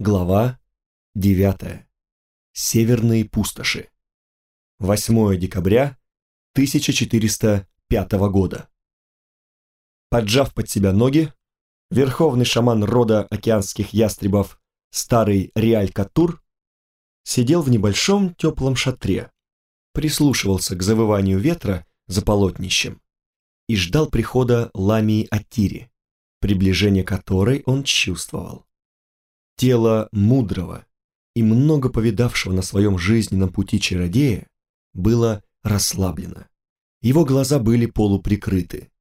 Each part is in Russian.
Глава 9. Северные пустоши. 8 декабря 1405 года. Поджав под себя ноги, верховный шаман рода океанских ястребов, старый Реаль-Катур, сидел в небольшом теплом шатре, прислушивался к завыванию ветра за полотнищем и ждал прихода Ламии Атири, приближение которой он чувствовал. Тело мудрого и много повидавшего на своем жизненном пути чародея было расслаблено. Его глаза были полуприкрыты,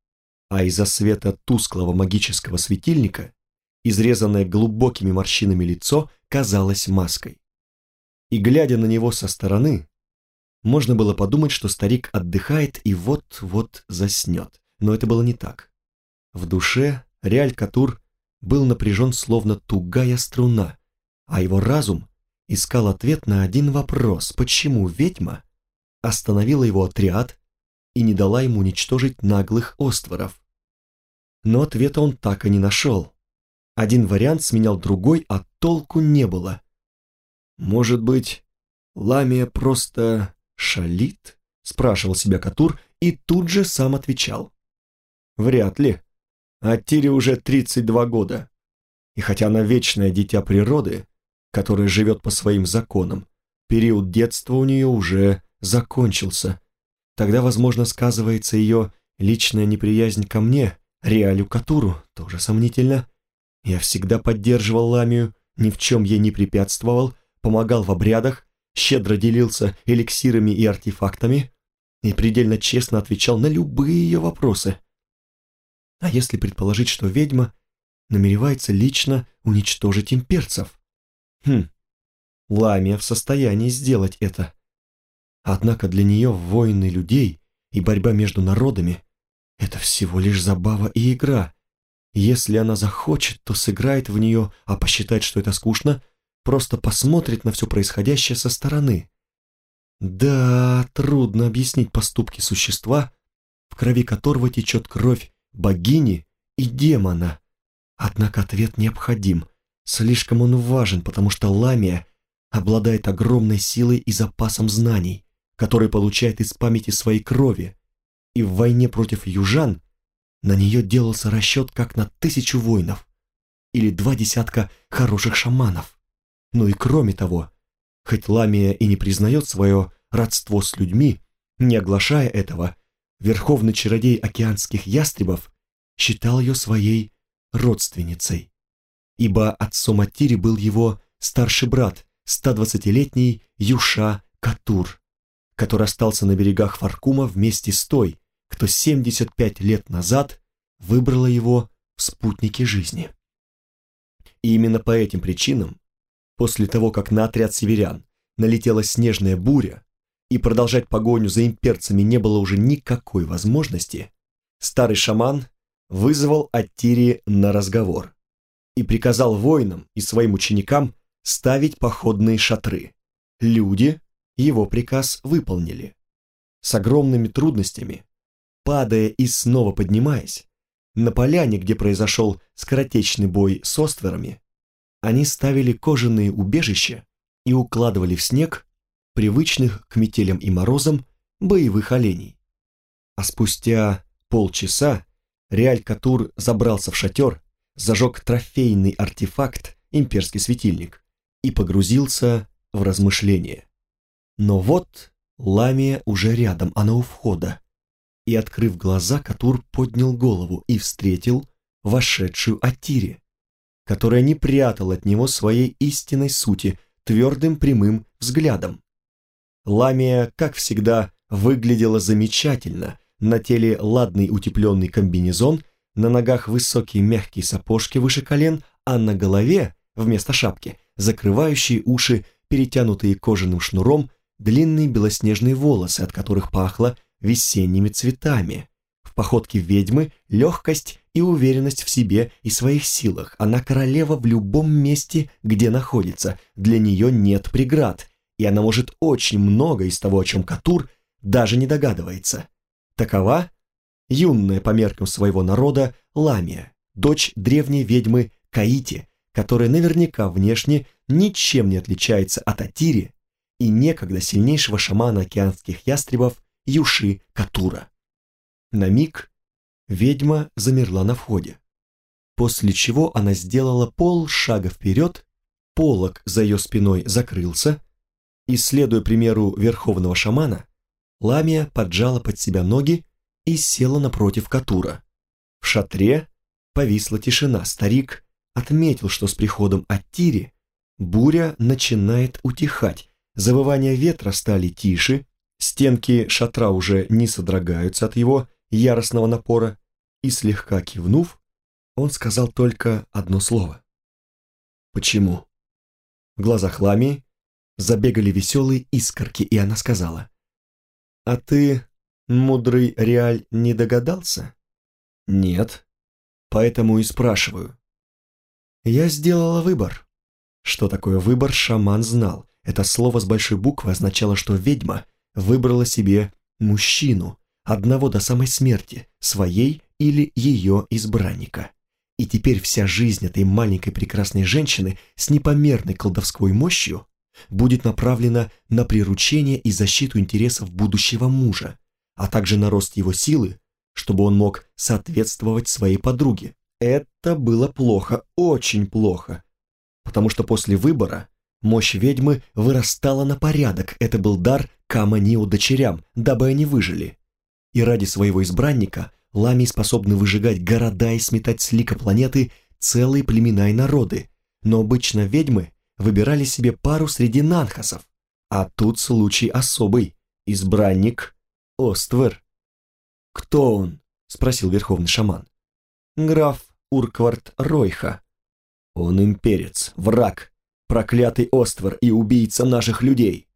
а из-за света тусклого магического светильника изрезанное глубокими морщинами лицо казалось маской. И глядя на него со стороны, можно было подумать, что старик отдыхает и вот-вот заснет. Но это было не так. В душе Реаль Катур был напряжен словно тугая струна, а его разум искал ответ на один вопрос, почему ведьма остановила его отряд и не дала ему уничтожить наглых остворов. Но ответа он так и не нашел. Один вариант сменял другой, а толку не было. «Может быть, Ламия просто шалит?» – спрашивал себя Катур и тут же сам отвечал. «Вряд ли. А Тире уже 32 года. И хотя она вечное дитя природы, которое живет по своим законам, период детства у нее уже закончился. Тогда, возможно, сказывается ее личная неприязнь ко мне, Реалю Катуру, тоже сомнительно. Я всегда поддерживал Ламию, ни в чем ей не препятствовал, помогал в обрядах, щедро делился эликсирами и артефактами и предельно честно отвечал на любые ее вопросы. А если предположить, что ведьма намеревается лично уничтожить имперцев? Хм, Ламия в состоянии сделать это. Однако для нее войны людей и борьба между народами – это всего лишь забава и игра. Если она захочет, то сыграет в нее, а посчитает, что это скучно, просто посмотрит на все происходящее со стороны. Да, трудно объяснить поступки существа, в крови которого течет кровь богини и демона. Однако ответ необходим. Слишком он важен, потому что Ламия обладает огромной силой и запасом знаний, которые получает из памяти своей крови. И в войне против южан на нее делался расчет как на тысячу воинов или два десятка хороших шаманов. Ну и кроме того, хоть Ламия и не признает свое родство с людьми, не оглашая этого, верховный чародей океанских ястребов считал ее своей родственницей, ибо отцом Атири был его старший брат, 120-летний Юша Катур, который остался на берегах Фаркума вместе с той, кто 75 лет назад выбрала его в спутнике жизни. И именно по этим причинам, после того, как на отряд северян налетела снежная буря, и продолжать погоню за имперцами не было уже никакой возможности, старый шаман вызвал Аттири на разговор и приказал воинам и своим ученикам ставить походные шатры. Люди его приказ выполнили. С огромными трудностями, падая и снова поднимаясь, на поляне, где произошел скоротечный бой с остверами, они ставили кожаные убежища и укладывали в снег привычных к метелям и морозам боевых оленей. А спустя полчаса Реаль Катур забрался в шатер, зажег трофейный артефакт, имперский светильник, и погрузился в размышления. Но вот Ламия уже рядом, она у входа. И, открыв глаза, Катур поднял голову и встретил вошедшую Атири, которая не прятала от него своей истинной сути твердым прямым взглядом. Ламия, как всегда, выглядела замечательно, на теле ладный утепленный комбинезон, на ногах высокие мягкие сапожки выше колен, а на голове, вместо шапки, закрывающие уши, перетянутые кожаным шнуром, длинные белоснежные волосы, от которых пахло весенними цветами. В походке ведьмы легкость и уверенность в себе и своих силах. Она королева в любом месте, где находится. Для нее нет преград, и она может очень много из того, о чем Катур даже не догадывается. Такова юная по меркам своего народа Ламия, дочь древней ведьмы Каити, которая наверняка внешне ничем не отличается от Атири и некогда сильнейшего шамана океанских ястребов Юши Катура. На миг ведьма замерла на входе, после чего она сделала пол шага вперед, полог за ее спиной закрылся, и, следуя примеру верховного шамана, Ламия поджала под себя ноги и села напротив Катура. В шатре повисла тишина. Старик отметил, что с приходом Аттири буря начинает утихать, завывания ветра стали тише, стенки шатра уже не содрогаются от его яростного напора, и слегка кивнув, он сказал только одно слово. «Почему?» В глазах Ламии забегали веселые искорки, и она сказала, «А ты, мудрый Реаль, не догадался?» «Нет, поэтому и спрашиваю». «Я сделала выбор». Что такое выбор, шаман знал. Это слово с большой буквы означало, что ведьма выбрала себе мужчину, одного до самой смерти, своей или ее избранника. И теперь вся жизнь этой маленькой прекрасной женщины с непомерной колдовской мощью будет направлена на приручение и защиту интересов будущего мужа, а также на рост его силы, чтобы он мог соответствовать своей подруге. Это было плохо, очень плохо, потому что после выбора мощь ведьмы вырастала на порядок, это был дар Каманио дочерям, дабы они выжили. И ради своего избранника Лами способны выжигать города и сметать с лика планеты целые племена и народы, но обычно ведьмы выбирали себе пару среди нанхасов, а тут случай особый, избранник Оствер. «Кто он?» — спросил верховный шаман. «Граф Урквард Ройха. Он имперец, враг, проклятый Оствер и убийца наших людей.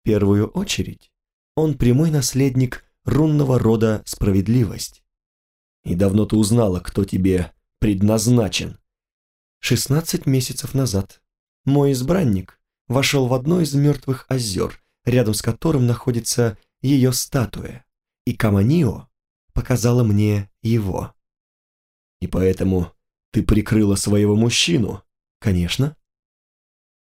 В первую очередь, он прямой наследник рунного рода Справедливость. И давно ты узнала, кто тебе предназначен? Шестнадцать месяцев назад. Мой избранник вошел в одно из мертвых озер, рядом с которым находится ее статуя, и Каманио показала мне его. И поэтому ты прикрыла своего мужчину? Конечно.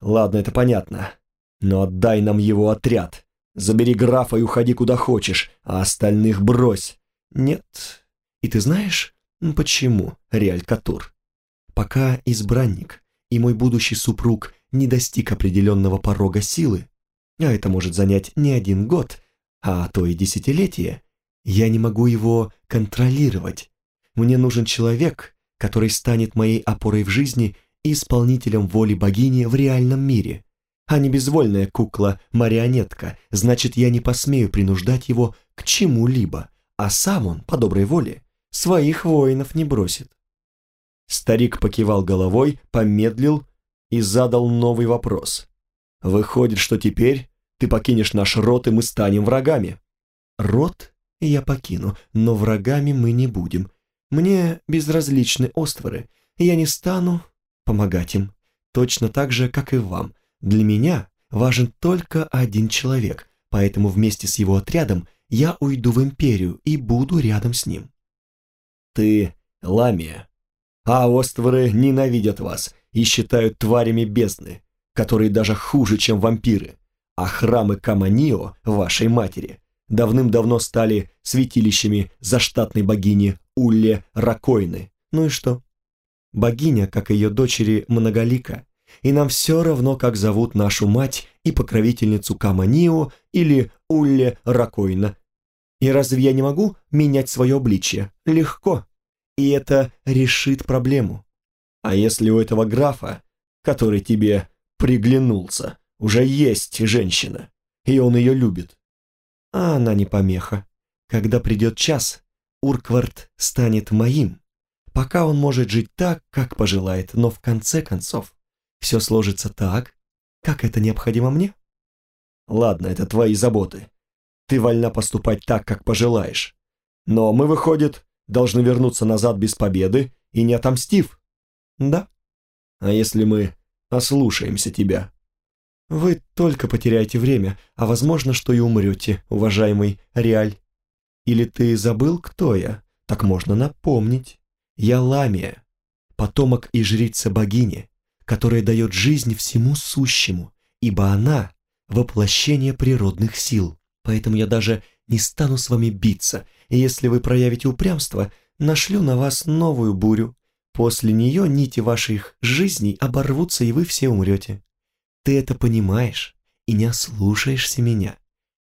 Ладно, это понятно. Но отдай нам его отряд. Забери графа и уходи куда хочешь, а остальных брось. Нет. И ты знаешь, почему, Реаль Катур? Пока избранник и мой будущий супруг не достиг определенного порога силы, а это может занять не один год, а то и десятилетие, я не могу его контролировать. Мне нужен человек, который станет моей опорой в жизни и исполнителем воли богини в реальном мире а не безвольная кукла-марионетка, значит, я не посмею принуждать его к чему-либо, а сам он, по доброй воле, своих воинов не бросит. Старик покивал головой, помедлил и задал новый вопрос. «Выходит, что теперь ты покинешь наш род, и мы станем врагами?» «Род я покину, но врагами мы не будем. Мне безразличны остворы, я не стану помогать им, точно так же, как и вам. Для меня важен только один человек, поэтому вместе с его отрядом я уйду в Империю и буду рядом с ним. Ты Ламия, а остворы ненавидят вас и считают тварями бездны, которые даже хуже, чем вампиры, а храмы Каманио, вашей матери, давным-давно стали святилищами заштатной богини Улле Ракойны. Ну и что? Богиня, как и ее дочери, многолика, и нам все равно, как зовут нашу мать и покровительницу Каманио или Улле Ракойна. И разве я не могу менять свое обличье? Легко. И это решит проблему. А если у этого графа, который тебе приглянулся, уже есть женщина, и он ее любит? А она не помеха. Когда придет час, Урквард станет моим. Пока он может жить так, как пожелает, но в конце концов все сложится так, как это необходимо мне? Ладно, это твои заботы. Ты вольна поступать так, как пожелаешь. Но мы, выходит, должны вернуться назад без победы и не отомстив. Да. А если мы ослушаемся тебя? Вы только потеряете время, а возможно, что и умрете, уважаемый Реаль. Или ты забыл, кто я? Так можно напомнить. Я Ламия, потомок и жрица богини, которая дает жизнь всему сущему, ибо она — воплощение природных сил. Поэтому я даже не стану с вами биться, и если вы проявите упрямство, нашлю на вас новую бурю. После нее нити ваших жизней оборвутся, и вы все умрете. Ты это понимаешь и не ослушаешься меня.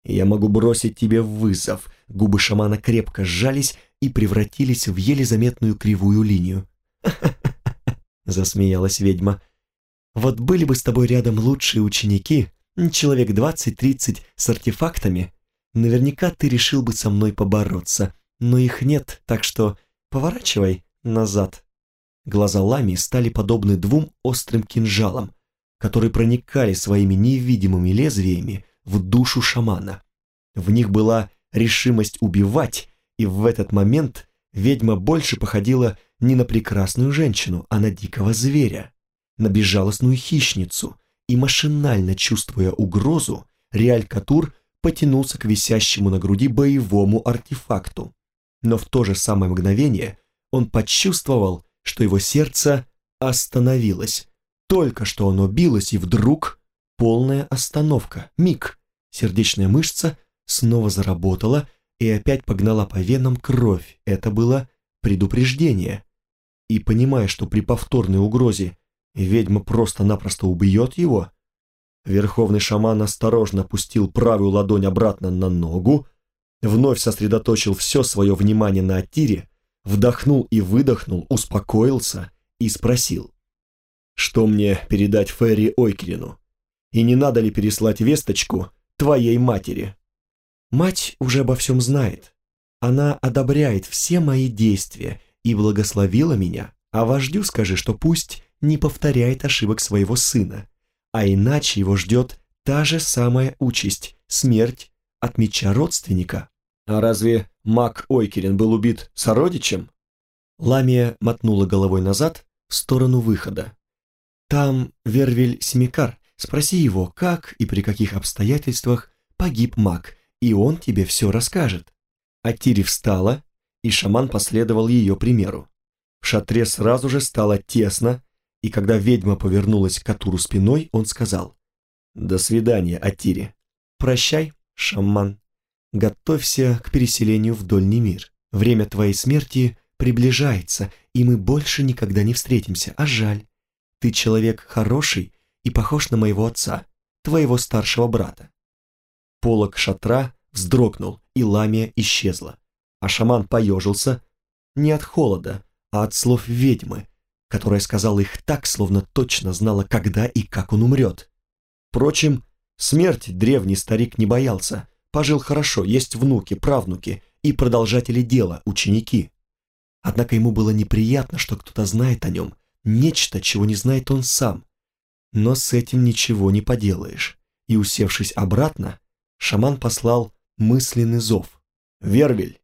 Я могу бросить тебе вызов. Губы шамана крепко сжались и превратились в еле заметную кривую линию. засмеялась ведьма. «Вот были бы с тобой рядом лучшие ученики, человек двадцать-тридцать с артефактами, наверняка ты решил бы со мной побороться, но их нет, так что поворачивай назад». Глаза Лами стали подобны двум острым кинжалам, которые проникали своими невидимыми лезвиями в душу шамана. В них была решимость убивать, и в этот момент ведьма больше походила не на прекрасную женщину, а на дикого зверя, на безжалостную хищницу, и машинально чувствуя угрозу, Реаль Катур потянулся к висящему на груди боевому артефакту. Но в то же самое мгновение он почувствовал, что его сердце остановилось. Только что оно билось, и вдруг полная остановка. Миг. Сердечная мышца снова заработала и опять погнала по венам кровь. Это было предупреждение и понимая, что при повторной угрозе ведьма просто-напросто убьет его, верховный шаман осторожно пустил правую ладонь обратно на ногу, вновь сосредоточил все свое внимание на Атире, вдохнул и выдохнул, успокоился и спросил, что мне передать Ферри Ойкерину, и не надо ли переслать весточку твоей матери? Мать уже обо всем знает. Она одобряет все мои действия и благословила меня, а вождю скажи, что пусть не повторяет ошибок своего сына, а иначе его ждет та же самая участь – смерть от меча родственника. А разве маг Ойкерин был убит сородичем? Ламия мотнула головой назад в сторону выхода. Там Вервель Семикар, спроси его, как и при каких обстоятельствах погиб маг, и он тебе все расскажет. А Тири встала и шаман последовал ее примеру. В шатре сразу же стало тесно, и когда ведьма повернулась к Катуру спиной, он сказал «До свидания, Атири». «Прощай, шаман. Готовься к переселению в Дольний мир. Время твоей смерти приближается, и мы больше никогда не встретимся, а жаль. Ты человек хороший и похож на моего отца, твоего старшего брата». Полок шатра вздрогнул, и ламия исчезла а шаман поежился не от холода, а от слов ведьмы, которая сказала их так, словно точно знала, когда и как он умрет. Впрочем, смерть древний старик не боялся, пожил хорошо, есть внуки, правнуки и продолжатели дела, ученики. Однако ему было неприятно, что кто-то знает о нем, нечто, чего не знает он сам. Но с этим ничего не поделаешь. И, усевшись обратно, шаман послал мысленный зов. «Вервель,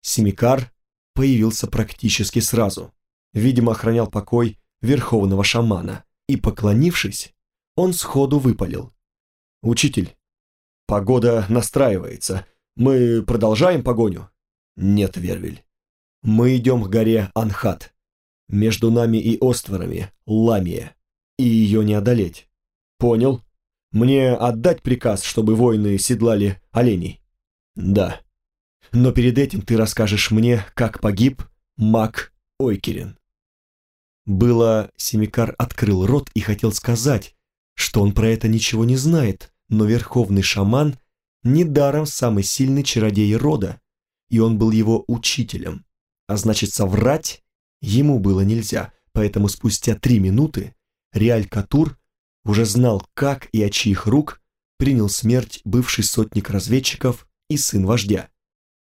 Семикар появился практически сразу. Видимо, охранял покой верховного шамана. И, поклонившись, он сходу выпалил. «Учитель, погода настраивается. Мы продолжаем погоню?» «Нет, Вервель. Мы идем к горе Анхат. Между нами и островами Ламия. И ее не одолеть. Понял? Мне отдать приказ, чтобы воины седлали оленей?» «Да». Но перед этим ты расскажешь мне, как погиб маг Ойкерин. Было, Семикар открыл рот и хотел сказать, что он про это ничего не знает, но верховный шаман недаром самый сильный чародей рода, и он был его учителем. А значит, соврать ему было нельзя, поэтому спустя три минуты Реаль Катур уже знал, как и от чьих рук принял смерть бывший сотник разведчиков и сын вождя.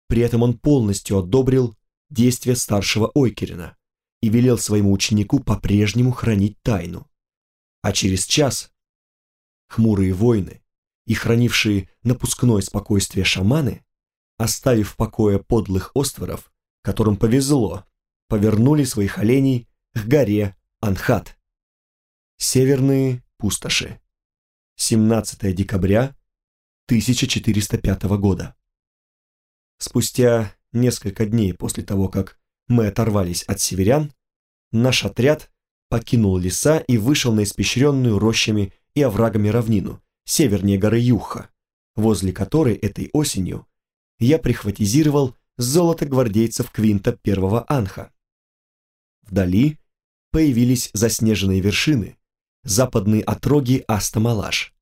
При этом он полностью одобрил действия старшего Ойкерина и велел своему ученику по-прежнему хранить тайну. А через час хмурые воины и хранившие напускное спокойствие шаманы, оставив в покое подлых остворов, которым повезло, повернули своих оленей к горе Анхат. Северные пустоши. 17 декабря 1405 года. Спустя несколько дней после того, как мы оторвались от северян, наш отряд покинул леса и вышел на испещренную рощами и оврагами равнину, севернее горы Юха, возле которой этой осенью я прихватизировал золото гвардейцев Квинта первого Анха. Вдали появились заснеженные вершины, западные отроги Астамалаш.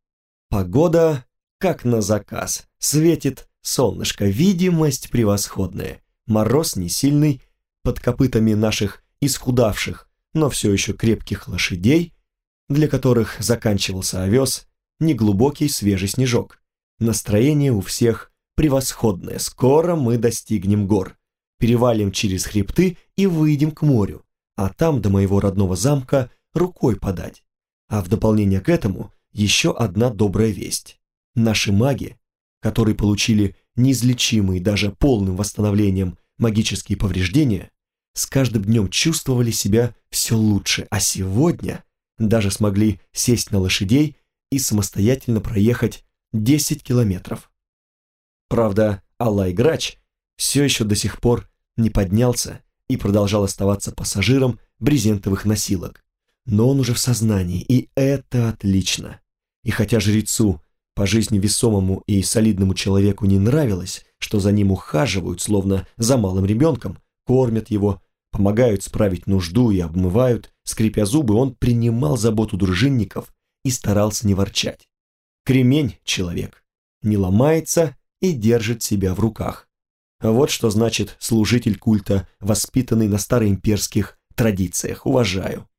Погода, как на заказ, светит солнышко, видимость превосходная, мороз не сильный, под копытами наших исхудавших, но все еще крепких лошадей, для которых заканчивался овес, неглубокий свежий снежок. Настроение у всех превосходное, скоро мы достигнем гор, перевалим через хребты и выйдем к морю, а там до моего родного замка рукой подать. А в дополнение к этому еще одна добрая весть. Наши маги, которые получили неизлечимые даже полным восстановлением магические повреждения, с каждым днем чувствовали себя все лучше, а сегодня даже смогли сесть на лошадей и самостоятельно проехать 10 километров. Правда, Аллай Грач все еще до сих пор не поднялся и продолжал оставаться пассажиром брезентовых носилок. Но он уже в сознании, и это отлично. И хотя жрецу, по жизни весомому и солидному человеку не нравилось, что за ним ухаживают, словно за малым ребенком, кормят его, помогают справить нужду и обмывают, скрипя зубы, он принимал заботу дружинников и старался не ворчать. Кремень человек, не ломается и держит себя в руках. Вот что значит служитель культа, воспитанный на староимперских традициях, уважаю.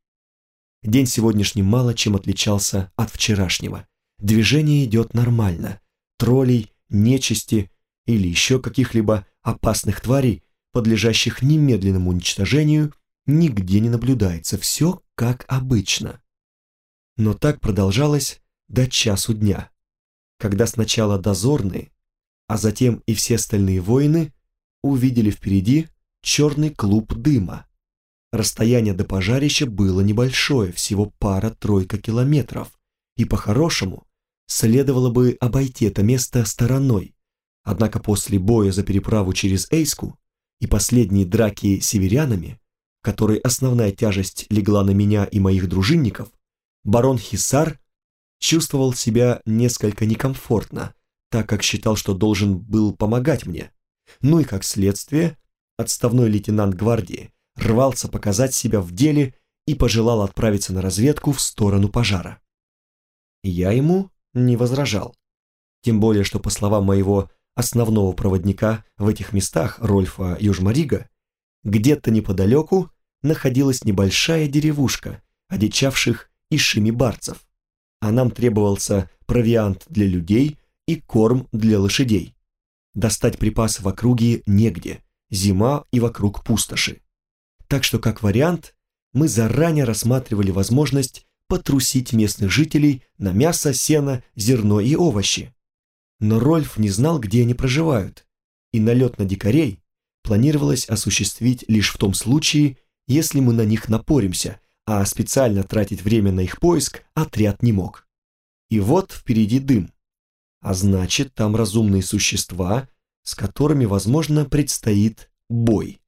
День сегодняшний мало чем отличался от вчерашнего. Движение идет нормально. Троллей, нечисти или еще каких-либо опасных тварей, подлежащих немедленному уничтожению, нигде не наблюдается. Все как обычно. Но так продолжалось до часу дня, когда сначала дозорные, а затем и все остальные воины увидели впереди черный клуб дыма. Расстояние до пожарища было небольшое, всего пара-тройка километров, и по-хорошему следовало бы обойти это место стороной. Однако после боя за переправу через Эйску и последней драки с северянами, в которой основная тяжесть легла на меня и моих дружинников, барон Хисар чувствовал себя несколько некомфортно, так как считал, что должен был помогать мне. Ну и как следствие, отставной лейтенант гвардии рвался показать себя в деле и пожелал отправиться на разведку в сторону пожара. Я ему не возражал. Тем более, что, по словам моего основного проводника в этих местах, Рольфа Южмарига, где-то неподалеку находилась небольшая деревушка одичавших ишимибарцев, а нам требовался провиант для людей и корм для лошадей. Достать припасы в округе негде, зима и вокруг пустоши. Так что, как вариант, мы заранее рассматривали возможность потрусить местных жителей на мясо, сено, зерно и овощи. Но Рольф не знал, где они проживают, и налет на дикарей планировалось осуществить лишь в том случае, если мы на них напоримся, а специально тратить время на их поиск отряд не мог. И вот впереди дым. А значит, там разумные существа, с которыми, возможно, предстоит бой.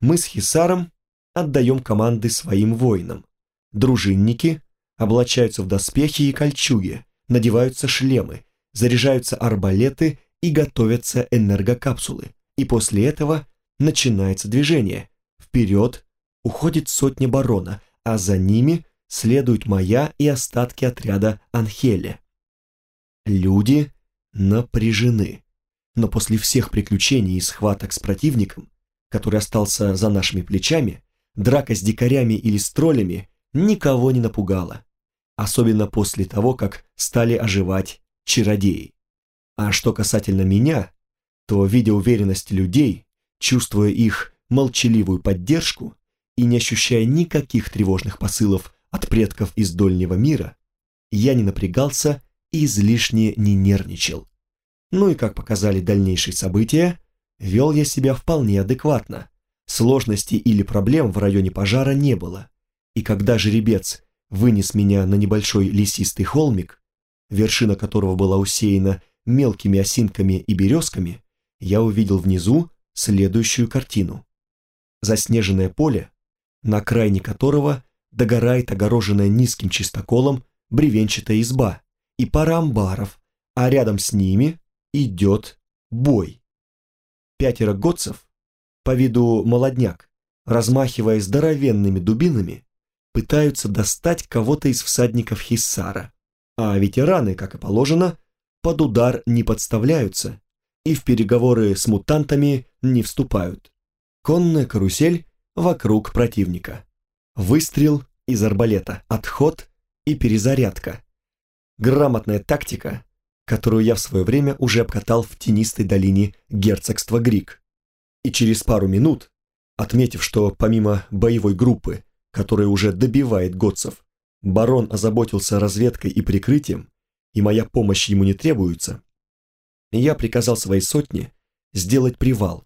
Мы с Хисаром отдаем команды своим воинам. Дружинники облачаются в доспехи и кольчуги, надеваются шлемы, заряжаются арбалеты и готовятся энергокапсулы. И после этого начинается движение. Вперед уходит сотня барона, а за ними следуют моя и остатки отряда Анхеле. Люди напряжены. Но после всех приключений и схваток с противником, который остался за нашими плечами, драка с дикарями или с троллями никого не напугала. Особенно после того, как стали оживать чародеи. А что касательно меня, то, видя уверенность людей, чувствуя их молчаливую поддержку и не ощущая никаких тревожных посылов от предков из дольнего мира, я не напрягался и излишне не нервничал. Ну и, как показали дальнейшие события, вел я себя вполне адекватно. Сложностей или проблем в районе пожара не было. И когда жеребец вынес меня на небольшой лесистый холмик, вершина которого была усеяна мелкими осинками и березками, я увидел внизу следующую картину. Заснеженное поле, на крайне которого догорает огороженная низким чистоколом бревенчатая изба и пара амбаров, а рядом с ними идет бой. Пятеро готцев, по виду молодняк, размахивая здоровенными дубинами, пытаются достать кого-то из всадников Хиссара, а ветераны, как и положено, под удар не подставляются и в переговоры с мутантами не вступают. Конная карусель вокруг противника. Выстрел из арбалета, отход и перезарядка. Грамотная тактика, которую я в свое время уже обкатал в тенистой долине герцогства Грик. И через пару минут, отметив, что помимо боевой группы, которая уже добивает готцев, барон озаботился разведкой и прикрытием, и моя помощь ему не требуется, я приказал своей сотне сделать привал,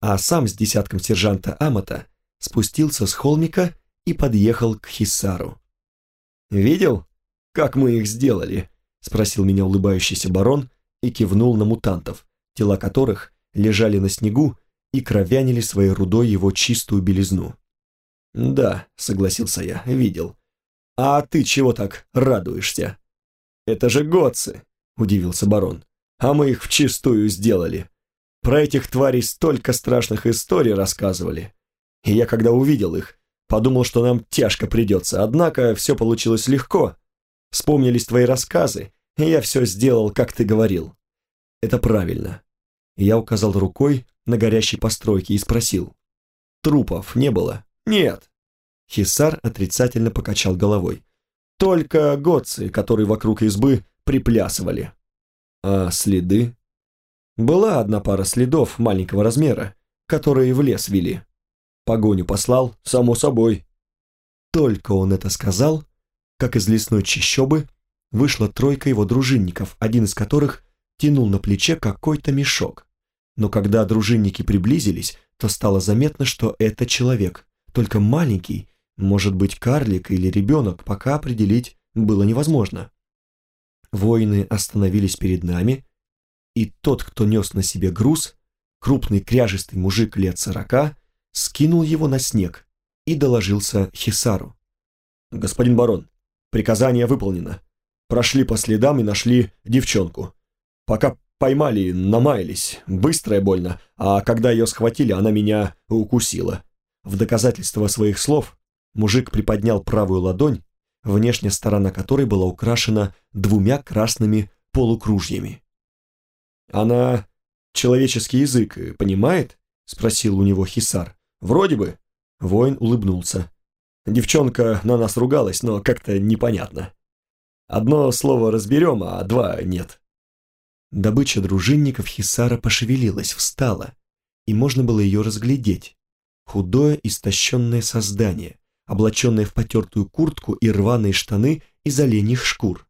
а сам с десятком сержанта Амата спустился с холмика и подъехал к Хиссару. «Видел, как мы их сделали?» — спросил меня улыбающийся барон и кивнул на мутантов, тела которых лежали на снегу и кровянили своей рудой его чистую белизну. «Да», — согласился я, — «видел. А ты чего так радуешься?» «Это же готцы», — удивился барон а мы их вчистую сделали. Про этих тварей столько страшных историй рассказывали. И я, когда увидел их, подумал, что нам тяжко придется, однако все получилось легко. Вспомнились твои рассказы, и я все сделал, как ты говорил. Это правильно. Я указал рукой на горящей постройке и спросил. Трупов не было? Нет. Хисар отрицательно покачал головой. Только годцы, которые вокруг избы приплясывали. А следы? Была одна пара следов маленького размера, которые в лес вели. Погоню послал, само собой. Только он это сказал, как из лесной чащобы вышла тройка его дружинников, один из которых тянул на плече какой-то мешок. Но когда дружинники приблизились, то стало заметно, что это человек, только маленький, может быть карлик или ребенок, пока определить было невозможно. Воины остановились перед нами, и тот, кто нес на себе груз, крупный кряжистый мужик лет сорока, скинул его на снег и доложился Хисару. «Господин барон, приказание выполнено. Прошли по следам и нашли девчонку. Пока поймали, намаялись, быстро и больно, а когда ее схватили, она меня укусила. В доказательство своих слов мужик приподнял правую ладонь внешняя сторона которой была украшена двумя красными полукружьями. «Она человеческий язык понимает?» — спросил у него Хисар. «Вроде бы». Воин улыбнулся. Девчонка на нас ругалась, но как-то непонятно. Одно слово разберем, а два нет. Добыча дружинников Хисара пошевелилась, встала, и можно было ее разглядеть. Худое, истощенное создание, облаченная в потертую куртку и рваные штаны из оленьих шкур.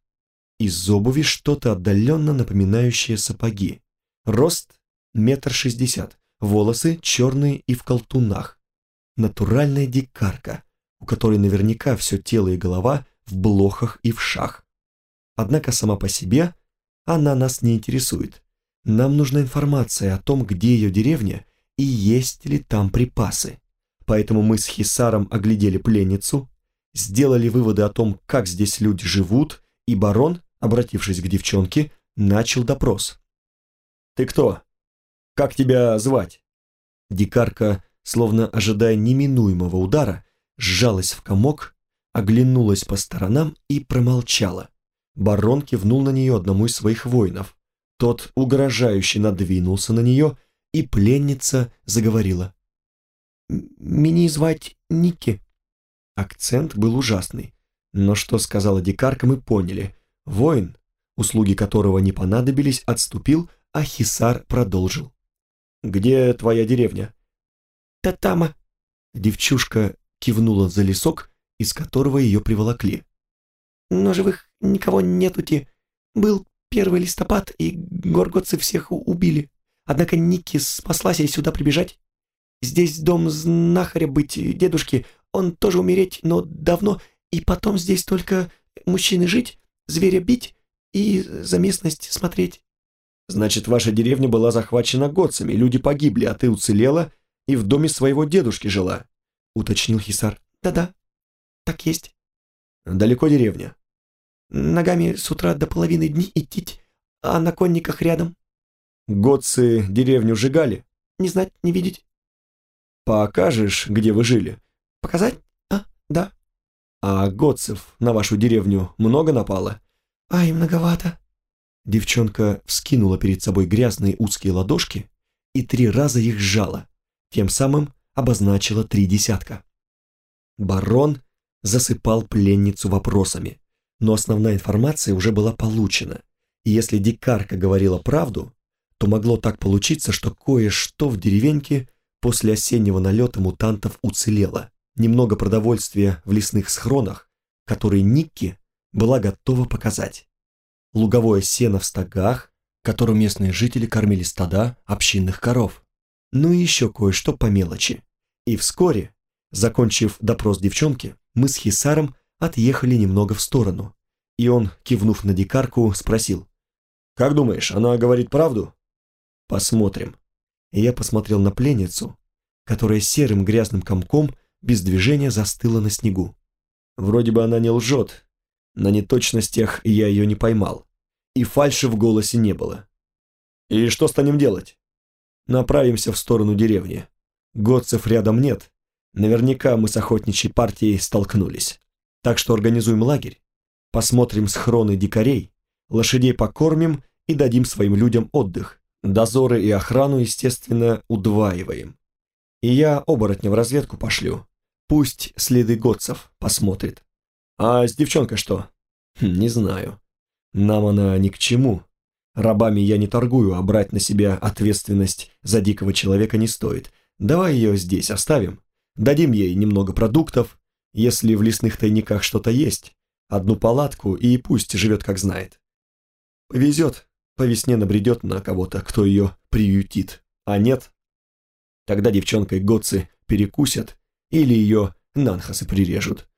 Из обуви что-то отдаленно напоминающее сапоги. Рост метр шестьдесят, волосы черные и в колтунах. Натуральная дикарка, у которой наверняка все тело и голова в блохах и в шах. Однако сама по себе она нас не интересует. Нам нужна информация о том, где ее деревня и есть ли там припасы. Поэтому мы с Хисаром оглядели пленницу, сделали выводы о том, как здесь люди живут, и барон, обратившись к девчонке, начал допрос. «Ты кто? Как тебя звать?» Дикарка, словно ожидая неминуемого удара, сжалась в комок, оглянулась по сторонам и промолчала. Барон кивнул на нее одному из своих воинов. Тот угрожающе надвинулся на нее, и пленница заговорила. Меня звать Ники». Акцент был ужасный, но что сказала дикарка, мы поняли. Воин, услуги которого не понадобились, отступил, а Хисар продолжил. «Где твоя деревня?» «Татама». Девчушка кивнула за лесок, из которого ее приволокли. «Но живых никого нетути. Был первый листопад, и горготцы всех убили. Однако Ники спаслась и сюда прибежать. Здесь дом знахаря быть, дедушки. Он тоже умереть, но давно. И потом здесь только мужчины жить, зверя бить и за местность смотреть. Значит, ваша деревня была захвачена готцами, люди погибли, а ты уцелела и в доме своего дедушки жила, уточнил Хисар. Да-да. так есть. Далеко деревня? Ногами с утра до половины дни идти, а на конниках рядом. Годцы деревню сжигали? Не знать, не видеть. Покажешь, где вы жили? Показать? А, да. А годцев на вашу деревню много напало? Ай, многовато. Девчонка вскинула перед собой грязные узкие ладошки и три раза их сжала, тем самым обозначила три десятка. Барон засыпал пленницу вопросами, но основная информация уже была получена, и если дикарка говорила правду, то могло так получиться, что кое-что в деревеньке после осеннего налета мутантов уцелело. Немного продовольствия в лесных схронах, которые Никки была готова показать. Луговое сено в стогах, которым местные жители кормили стада общинных коров. Ну и еще кое-что по мелочи. И вскоре, закончив допрос девчонки, мы с Хисаром отъехали немного в сторону. И он, кивнув на дикарку, спросил. «Как думаешь, она говорит правду?» Посмотрим. И я посмотрел на пленницу, которая серым грязным комком без движения застыла на снегу. Вроде бы она не лжет. На неточностях я ее не поймал. И фальши в голосе не было. И что станем делать? Направимся в сторону деревни. Годцев рядом нет. Наверняка мы с охотничьей партией столкнулись. Так что организуем лагерь, посмотрим схроны дикарей, лошадей покормим и дадим своим людям отдых. Дозоры и охрану, естественно, удваиваем. И я оборотня в разведку пошлю. Пусть следы годцев посмотрит. А с девчонкой что? Хм, не знаю. Нам она ни к чему. Рабами я не торгую, а брать на себя ответственность за дикого человека не стоит. Давай ее здесь оставим. Дадим ей немного продуктов, если в лесных тайниках что-то есть. Одну палатку и пусть живет как знает. Повезет, по весне набредет на кого-то, кто ее приютит, а нет, тогда девчонка и годцы перекусят или ее нанхасы прирежут.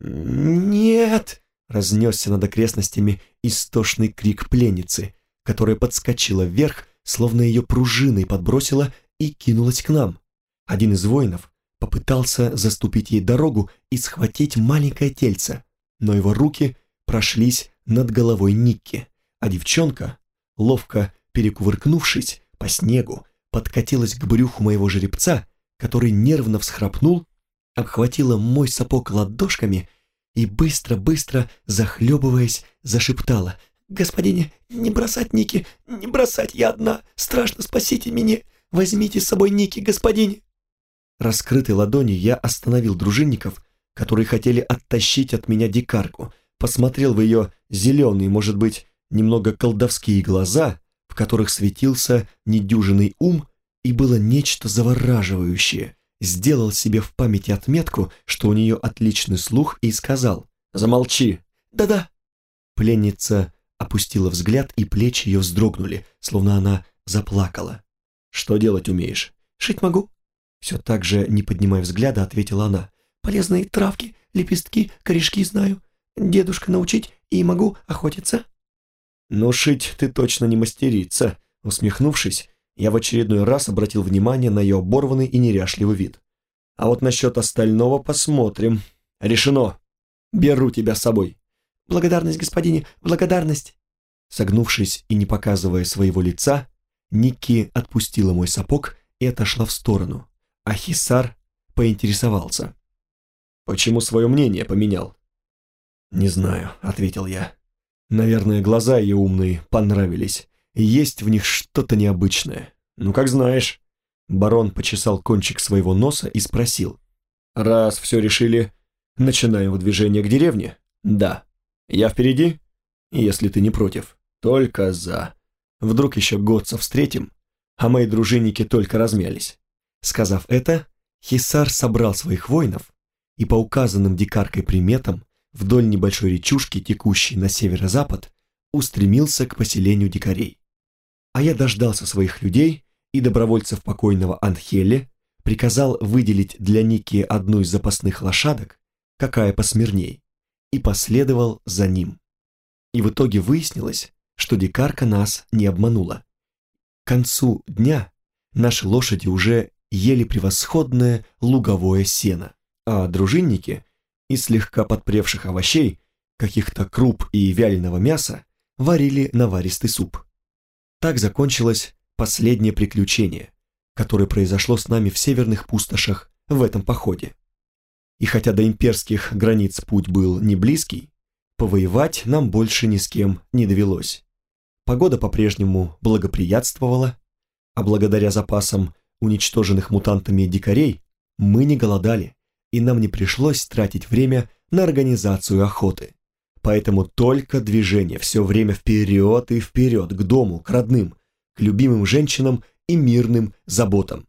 «Нет!» — разнесся над окрестностями истошный крик пленницы, которая подскочила вверх, словно ее пружиной подбросила и кинулась к нам. Один из воинов попытался заступить ей дорогу и схватить маленькое тельце, но его руки прошлись над головой Никки, а девчонка ловко перекувыркнувшись по снегу, подкатилась к брюху моего жеребца, который нервно всхрапнул, обхватила мой сапог ладошками и быстро-быстро, захлебываясь, зашептала «Господине, не бросать Ники, не бросать, я одна, страшно, спасите меня, возьмите с собой Ники, господине!» Раскрытой ладонью я остановил дружинников, которые хотели оттащить от меня дикарку, посмотрел в ее зеленые, может быть, немного колдовские глаза, в которых светился недюжинный ум, и было нечто завораживающее. Сделал себе в памяти отметку, что у нее отличный слух, и сказал «Замолчи!» «Да-да!» Пленница опустила взгляд, и плечи ее вздрогнули, словно она заплакала. «Что делать умеешь?» «Шить могу». Все так же, не поднимая взгляда, ответила она. «Полезные травки, лепестки, корешки знаю. Дедушка научить и могу охотиться». «Ну, шить ты точно не мастерица», — усмехнувшись, я в очередной раз обратил внимание на ее оборванный и неряшливый вид. «А вот насчет остального посмотрим. Решено. Беру тебя с собой». «Благодарность, господине, благодарность!» Согнувшись и не показывая своего лица, Никки отпустила мой сапог и отошла в сторону, а Хисар поинтересовался. «Почему свое мнение поменял?» «Не знаю», — ответил я. Наверное, глаза ее умные понравились. Есть в них что-то необычное. Ну, как знаешь. Барон почесал кончик своего носа и спросил. «Раз все решили, начинаем движение к деревне?» «Да». «Я впереди?» «Если ты не против». «Только за». Вдруг еще годца встретим, а мои дружинники только размялись. Сказав это, Хисар собрал своих воинов и по указанным дикаркой приметам вдоль небольшой речушки, текущей на северо-запад, устремился к поселению дикарей. А я дождался своих людей и добровольцев покойного Анхеле, приказал выделить для Ники одну из запасных лошадок, какая посмирней, и последовал за ним. И в итоге выяснилось, что дикарка нас не обманула. К концу дня наши лошади уже ели превосходное луговое сено, а дружинники из слегка подпревших овощей, каких-то круп и вяленого мяса варили наваристый суп. Так закончилось последнее приключение, которое произошло с нами в северных пустошах в этом походе. И хотя до имперских границ путь был не близкий, повоевать нам больше ни с кем не довелось. Погода по-прежнему благоприятствовала, а благодаря запасам уничтоженных мутантами дикарей мы не голодали, и нам не пришлось тратить время на организацию охоты. Поэтому только движение все время вперед и вперед, к дому, к родным, к любимым женщинам и мирным заботам.